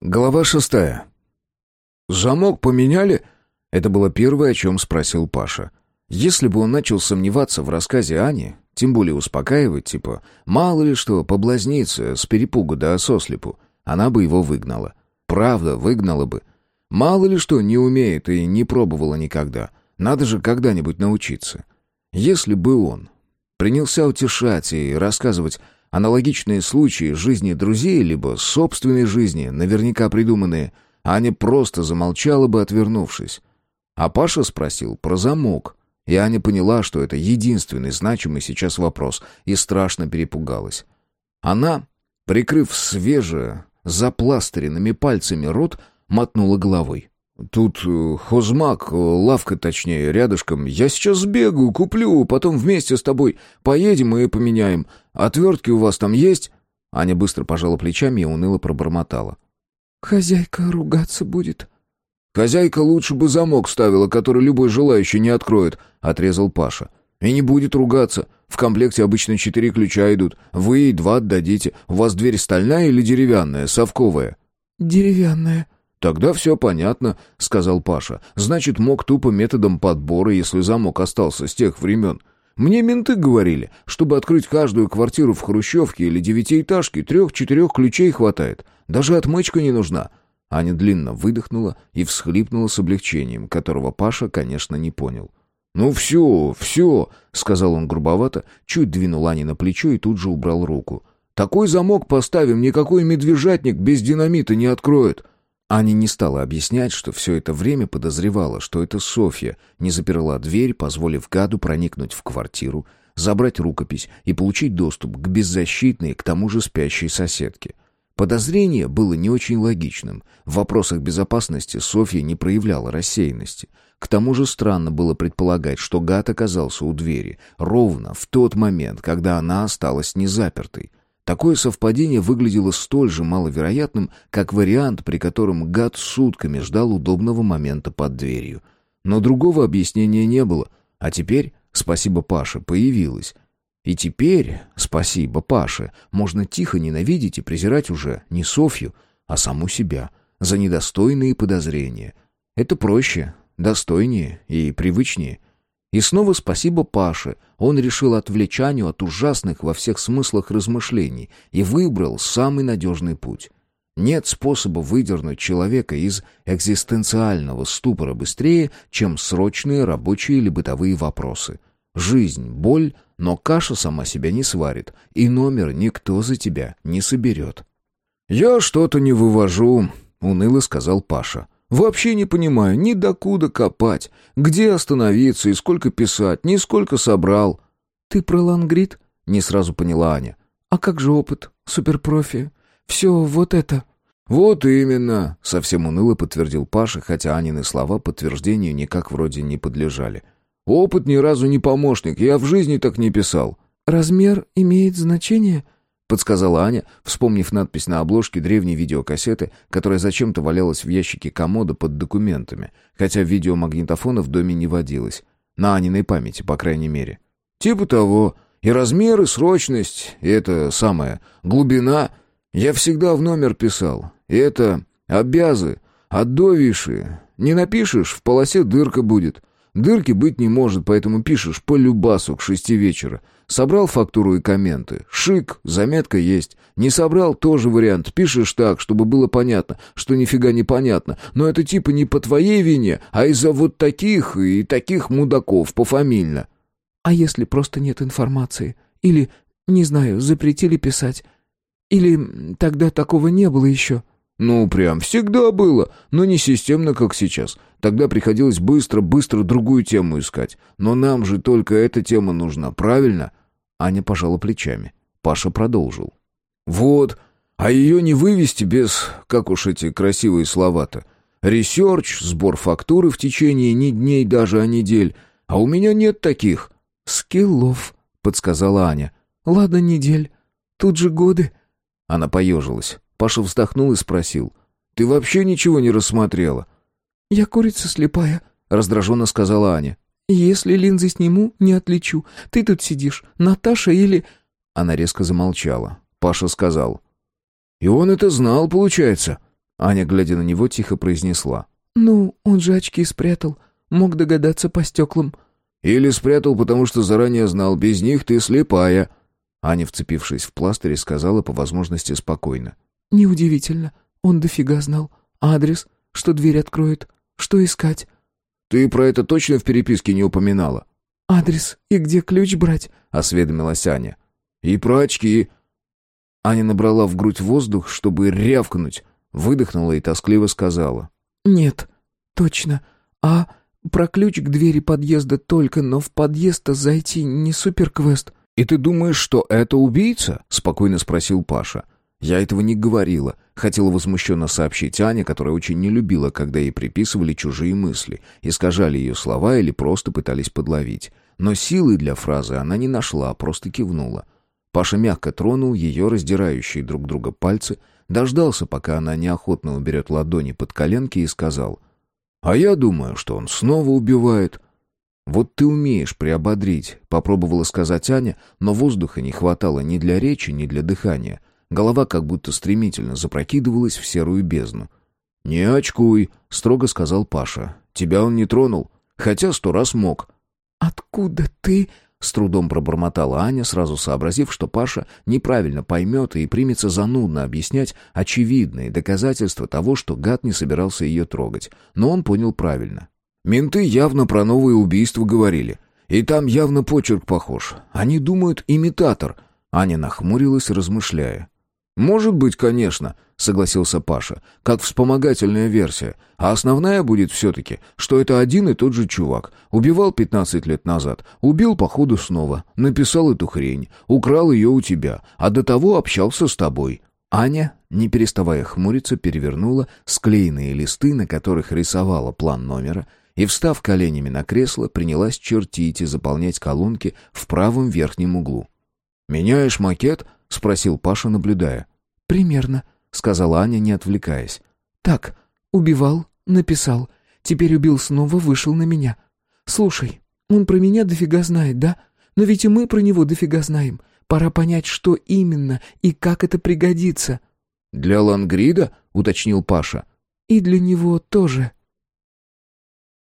Глава шестая. «Замок поменяли?» Это было первое, о чем спросил Паша. Если бы он начал сомневаться в рассказе Ани, тем более успокаивать, типа, мало ли что, поблазниться с перепугу да сослепу, она бы его выгнала. Правда, выгнала бы. Мало ли что не умеет и не пробовала никогда. Надо же когда-нибудь научиться. Если бы он принялся утешать и рассказывать Аналогичные случаи жизни друзей, либо собственной жизни, наверняка придуманные, Аня просто замолчала бы, отвернувшись. А Паша спросил про замок, и Аня поняла, что это единственный значимый сейчас вопрос, и страшно перепугалась. Она, прикрыв свежее, запластыренными пальцами рот, мотнула головой. «Тут э, хозмак, э, лавка точнее, рядышком. Я сейчас сбегаю, куплю, потом вместе с тобой поедем и поменяем. Отвертки у вас там есть?» Аня быстро пожала плечами и уныло пробормотала. «Хозяйка ругаться будет». «Хозяйка лучше бы замок ставила, который любой желающий не откроет», — отрезал Паша. «И не будет ругаться. В комплекте обычно четыре ключа идут. Вы ей два отдадите. У вас дверь стальная или деревянная, совковая?» «Деревянная», «Тогда все понятно», — сказал Паша. «Значит, мог тупо методом подбора, если замок остался с тех времен. Мне менты говорили, чтобы открыть каждую квартиру в хрущевке или девятиэтажке, трех-четырех ключей хватает. Даже отмычка не нужна». Аня длинно выдохнула и всхлипнула с облегчением, которого Паша, конечно, не понял. «Ну все, все», — сказал он грубовато, чуть двинул Ане на плечо и тут же убрал руку. «Такой замок поставим, никакой медвежатник без динамита не откроет». Аня не стала объяснять, что все это время подозревала, что это Софья не заперла дверь, позволив гаду проникнуть в квартиру, забрать рукопись и получить доступ к беззащитной, к тому же спящей соседке. Подозрение было не очень логичным. В вопросах безопасности Софья не проявляла рассеянности. К тому же странно было предполагать, что гад оказался у двери ровно в тот момент, когда она осталась незапертой. Такое совпадение выглядело столь же маловероятным, как вариант, при котором гад сутками ждал удобного момента под дверью. Но другого объяснения не было, а теперь, спасибо Паше, появилось. И теперь, спасибо Паше, можно тихо ненавидеть и презирать уже не Софью, а саму себя за недостойные подозрения. Это проще, достойнее и привычнее — и снова спасибо Паше. Он решил отвлечь Аню от ужасных во всех смыслах размышлений и выбрал самый надежный путь. Нет способа выдернуть человека из экзистенциального ступора быстрее, чем срочные рабочие или бытовые вопросы. Жизнь — боль, но каша сама себя не сварит, и номер никто за тебя не соберет. «Я что-то не вывожу», — уныло сказал Паша. Вообще не понимаю, ни докуда копать, где остановиться и сколько писать, ни сколько собрал. Ты про лангрид? Не сразу поняла Аня. А как же опыт, суперпрофи? Все вот это. Вот именно, совсем уныло подтвердил Паша, хотя Анины слова подтверждению никак вроде не подлежали. Опыт ни разу не помощник, я в жизни так не писал. Размер имеет значение? Подсказала Аня, вспомнив надпись на обложке древней видеокассеты, которая зачем-то валялась в ящике комода под документами, хотя видеомагнитофона в доме не водилось. На Аниной памяти, по крайней мере. «Типа того. И размер, и срочность, и это самое, глубина. Я всегда в номер писал. И это обязы, отдовиши. Не напишешь, в полосе дырка будет. Дырки быть не может, поэтому пишешь по любасу к шести вечера. Собрал фактуру и комменты. Шик, заметка есть. Не собрал, тоже вариант. Пишешь так, чтобы было понятно, что нифига не понятно. Но это типа не по твоей вине, а из-за вот таких и таких мудаков, пофамильно. А если просто нет информации? Или, не знаю, запретили писать? Или тогда такого не было еще?» «Ну, прям всегда было, но не системно, как сейчас. Тогда приходилось быстро-быстро другую тему искать. Но нам же только эта тема нужна, правильно?» Аня пожала плечами. Паша продолжил. «Вот, а ее не вывести без, как уж эти красивые слова-то. Ресерч, сбор фактуры в течение не дней даже, а недель. А у меня нет таких». «Скиллов», — подсказала Аня. «Ладно, недель. Тут же годы». Она поежилась. Паша вздохнул и спросил. «Ты вообще ничего не рассмотрела?» «Я курица слепая», — раздраженно сказала Аня. «Если линзы сниму, не отличу. Ты тут сидишь, Наташа или...» Она резко замолчала. Паша сказал. «И он это знал, получается?» Аня, глядя на него, тихо произнесла. «Ну, он же очки спрятал. Мог догадаться по стеклам». «Или спрятал, потому что заранее знал, без них ты слепая». Аня, вцепившись в пластырь, сказала по возможности спокойно. «Неудивительно. Он дофига знал. Адрес, что дверь откроет, что искать». «Ты про это точно в переписке не упоминала?» «Адрес и где ключ брать?» — осведомилась Аня. «И про очки». Аня набрала в грудь воздух, чтобы рявкнуть, выдохнула и тоскливо сказала. «Нет, точно. А про ключ к двери подъезда только, но в подъезд зайти не суперквест». «И ты думаешь, что это убийца?» — спокойно спросил Паша. «Я этого не говорила. Хотела возмущенно сообщить Ане, которая очень не любила, когда ей приписывали чужие мысли, искажали ее слова или просто пытались подловить. Но силы для фразы она не нашла, просто кивнула. Паша мягко тронул ее раздирающие друг друга пальцы, дождался, пока она неохотно уберет ладони под коленки и сказал, «А я думаю, что он снова убивает». «Вот ты умеешь приободрить», — попробовала сказать Аня, но воздуха не хватало ни для речи, ни для дыхания. Голова как будто стремительно запрокидывалась в серую бездну. «Не очкуй», — строго сказал Паша. «Тебя он не тронул, хотя сто раз мог». «Откуда ты?» С трудом пробормотала Аня, сразу сообразив, что Паша неправильно поймет и примется занудно объяснять очевидные доказательства того, что гад не собирался ее трогать. Но он понял правильно. «Менты явно про новые убийства говорили. И там явно почерк похож. Они думают, имитатор». Аня нахмурилась, размышляя. «Может быть, конечно», — согласился Паша, — «как вспомогательная версия. А основная будет все-таки, что это один и тот же чувак. Убивал 15 лет назад, убил походу снова, написал эту хрень, украл ее у тебя, а до того общался с тобой». Аня, не переставая хмуриться, перевернула склеенные листы, на которых рисовала план номера, и, встав коленями на кресло, принялась чертить и заполнять колонки в правом верхнем углу. «Меняешь макет?» — спросил Паша, наблюдая. «Примерно», — сказала Аня, не отвлекаясь. «Так, убивал, написал. Теперь убил снова, вышел на меня. Слушай, он про меня дофига знает, да? Но ведь и мы про него дофига знаем. Пора понять, что именно и как это пригодится». «Для Лангрида?» — уточнил Паша. «И для него тоже».